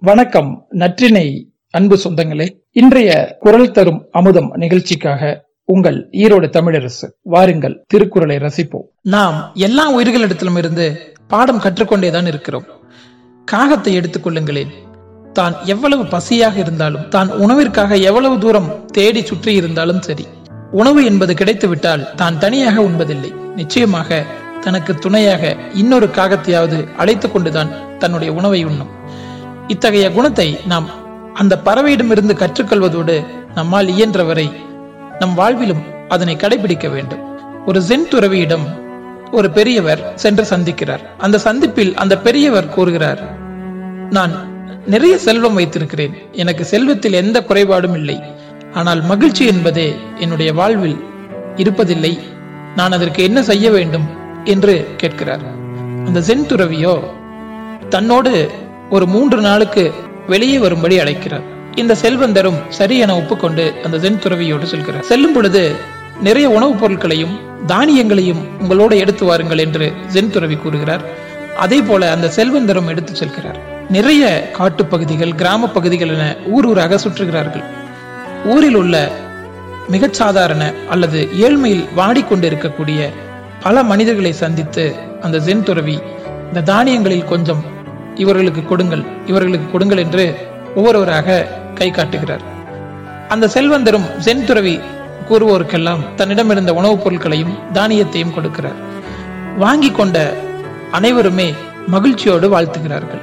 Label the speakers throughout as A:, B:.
A: வணக்கம் நற்றினை அன்பு சொந்தங்களே. இன்றைய குரல் தரும் அமுதம் நிகழ்ச்சிக்காக உங்கள் ஈரோடு தமிழரசு வாருங்கள் திருக்குறளை ரசிப்போம். நாம் எல்லா உயிர்களிடத்திலும் இருந்து பாடம் கற்றுக்கொண்டேதான் இருக்கிறோம். காகத்தை எடுத்துக் கொள்ளுங்களேன். தான் எவ்வளவு பசியாக இருந்தாலும் தான் உணவிற்காக எவ்வளவு தூரம் தேடி சுற்றி இருந்தாலும் சரி உணவு என்பது கிடைத்துவிட்டால் தான் தனியாக உண்பதில்லை. நிச்சயமாக தனக்கு துணையாக இன்னொரு காகத்தையாவது அழைத்துக் கொண்டுதான் தன்னுடைய உணவை உண்ணும். இத்தகைய குணத்தை நாம் அந்த பறவையிடமிருந்து கற்றுக்கொள்வதோடு நம்மால் இயன்றவரை நம் வாழ்விலும் அதனை கடைபிடிக்க வேண்டும். ஒரு ஜென் துறவியிடம் ஒரு பெரியவர் சென்று சந்திக்கிறார். அந்த சந்திப்பில் அந்த பெரியவர் கூறுகிறார் நான் நிறைய செல்வம் வைத்திருக்கிறேன். எனக்கு செல்வத்தில் எந்த குறைபாடும் இல்லை. ஆனால் மகிழ்ச்சி என்பதே என்னுடைய வாழ்வில் இருப்பதில்லை. நான் அதற்கு என்ன செய்ய வேண்டும்? என்று கேட்கிறார். அந்த சென் துறவியோ தன்னோடு ஒரு மூன்று நாளுக்கு வெளியே வரும்படி அழைக்கிறார். இந்த செல்வந்தரும் சரி என ஒப்புக்கொண்டு அந்த தென் துறவியோடு செல்கிறார். செல்லும் பொழுது நிறைய உணவுப் பொருட்களையும் தானியங்களையும் உங்களோடு எடுத்து வாருங்கள் என்று ஜென் துறவி கூறுகிறார். அதே போல அந்த செல்வந்தரும் எடுத்து செல்கிறார். நிறைய காட்டுப்பகுதிகள் கிராம பகுதிகள் என ஊர் ஊராக சுற்றுகிறார்கள். ஊரில் உள்ள மிகச்சாதாரண அல்லது ஏழ்மையில் வாடிக்கொண்டிருக்கக்கூடிய பல மனிதர்களை சந்தித்து அந்த ஜென் துறவி இந்த தானியங்களில் கொஞ்சம் இவர்களுக்கு கொடுங்கள் இவர்களுக்கு கொடுங்கள் என்று ஒவ்வொருவராக கை காட்டுகிறார். அந்த செல்வந்தரும் சென் துறவி கூறுவோருக்கெல்லாம் தன்னிடம் இருந்த உணவுப் பொருட்களையும் தானியத்தையும் கொடுக்கிறார். வாங்கி கொண்ட அனைவருமே மகிழ்ச்சியோடு வாழ்த்துகிறார்கள்.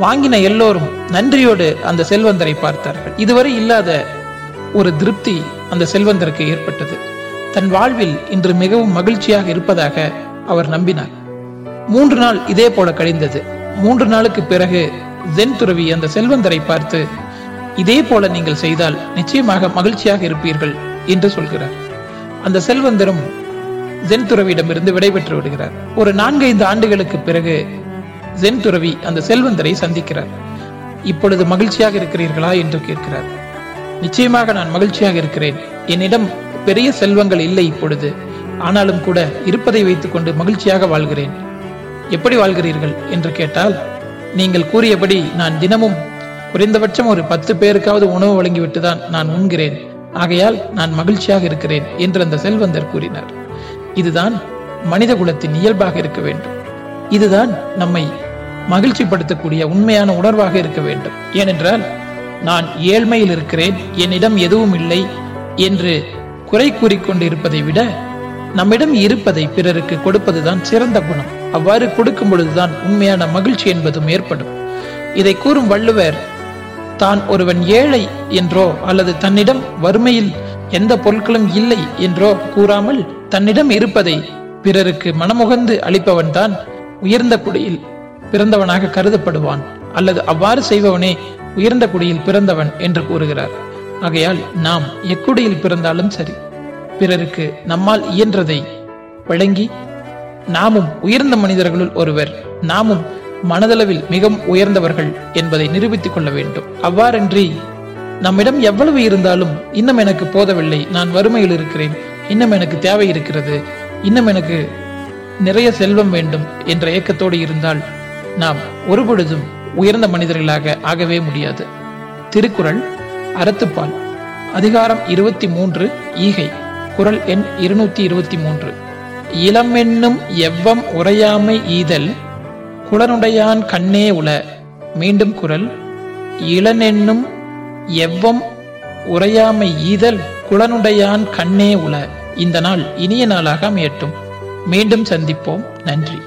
A: வாங்கின எல்லோரும் நன்றியோடு அந்த செல்வந்தரை பார்த்தார்கள். இதுவரை இல்லாத ஒரு திருப்தி அந்த செல்வந்தருக்கு ஏற்பட்டது. தன் வாழ்வில் இன்று மிகவும் மகிழ்ச்சியாக இருப்பதாக அவர் நம்பினார். மூன்று நாள் இதே போல கழிந்தது. மூன்று நாளுக்கு பிறகு ஜென் துறவி அந்த செல்வந்தரை பார்த்து இதே போல நீங்கள் செய்தால் நிச்சயமாக மகிழ்ச்சியாக இருப்பீர்கள் என்று சொல்கிறார். அந்த செல்வந்தரும் ஜென் துறவியிடமிருந்து விடைபெற்று விடுகிறார். ஒரு நான்கைந்து ஆண்டுகளுக்கு பிறகு ஜென் துறவி அந்த செல்வந்தரை சந்திக்கிறார். இப்பொழுது மகிழ்ச்சியாக இருக்கிறீர்களா? என்று கேட்கிறார். நிச்சயமாக நான் மகிழ்ச்சியாக இருக்கிறேன். என்னிடம் பெரிய செல்வங்கள் இல்லை இப்பொழுது. ஆனாலும் கூட இருப்பதை வைத்துக்கொண்டு மகிழ்ச்சியாக வாழ்கிறேன். எப்படி வாழ்கிறீர்கள் என்று கேட்டால் நீங்கள் கூறியபடி நான் தினமும் குறைந்தபட்சம் ஒரு பத்து பேருக்காவது உணவு வழங்கிவிட்டு தான் நான் உண்கிறேன். ஆகையால் நான் மகிழ்ச்சியாக இருக்கிறேன் என்று அந்த செல்வந்தர் கூறினார். இதுதான் மனித குலத்தின் இயல்பாக இருக்க வேண்டும். இதுதான் நம்மை மகிழ்ச்சிப்படுத்தக்கூடிய உண்மையான உணர்வாக இருக்க வேண்டும். ஏனென்றால் நான் ஏழ்மையில் இருக்கிறேன் என்னிடம் எதுவும் இல்லை என்று குறை கூறிக்கொண்டு இருப்பதை விட நம்மிடம் இருப்பதை பிறருக்கு கொடுப்பதுதான் சிறந்த குணம். அவ்வாறு கொடுக்கும் பொழுதுதான் உண்மையான மகிழ்ச்சி என்பதும் ஏற்படும். இதை கூறும் வள்ளுவர் தான் ஒருவன் ஏழை என்றோ அல்லது தன்னிடம் வறுமையில் எந்த பொருட்களும் இல்லை என்றோ கூறாமல் தன்னிடம் இருப்பதை பிறருக்கு மனமுகந்து அளிப்பவன் தான் உயர்ந்த குடியில் பிறந்தவனாக கருதப்படுவான் அல்லது அவ்வாறு செய்பவனே உயர்ந்த குடியில் பிறந்தவன் என்று கூறுகிறார். ஆகையால் நாம் எக்குடியில் பிறந்தாலும் சரி பிறருக்கு நம்மால் இயன்றதை வழங்கி நாமும் உயர்ந்த மனிதர்களுள் ஒருவர் நாமும் மனதளவில் மிகவும் உயர்ந்தவர்கள் என்பதை நிரூபித்துக் கொள்ள வேண்டும். அவ்வாறன்றி நம்மிடம் எவ்வளவு இருந்தாலும் இன்னும் எனக்கு போதவில்லை நான் வறுமையில் இருக்கிறேன் இன்னும் எனக்கு தேவை இருக்கிறது இன்னும் எனக்கு நிறைய செல்வம் வேண்டும் என்ற ஏக்கத்தோடு இருந்தால் நாம் ஒருபொழுதும் உயர்ந்த மனிதர்களாக ஆகவே முடியாது. திருக்குறள் அறத்துப்பால் அதிகாரம் இருபத்தி மூன்று ஈகை குரல் எண் இருநூத்தி இருபத்தி மூன்று. இளமென்னும் எவ்வம் உரையாமை ஈதல் குளனுடையான் கண்ணே உல மீண்டும் குரல் இளனென்னும் எவ்வம் உரையாமை ஈதல் குளனுடையான் கண்ணே உல இந்த நாள் இனிய நாளாக அமையட்டும். மீண்டும் சந்திப்போம். நன்றி.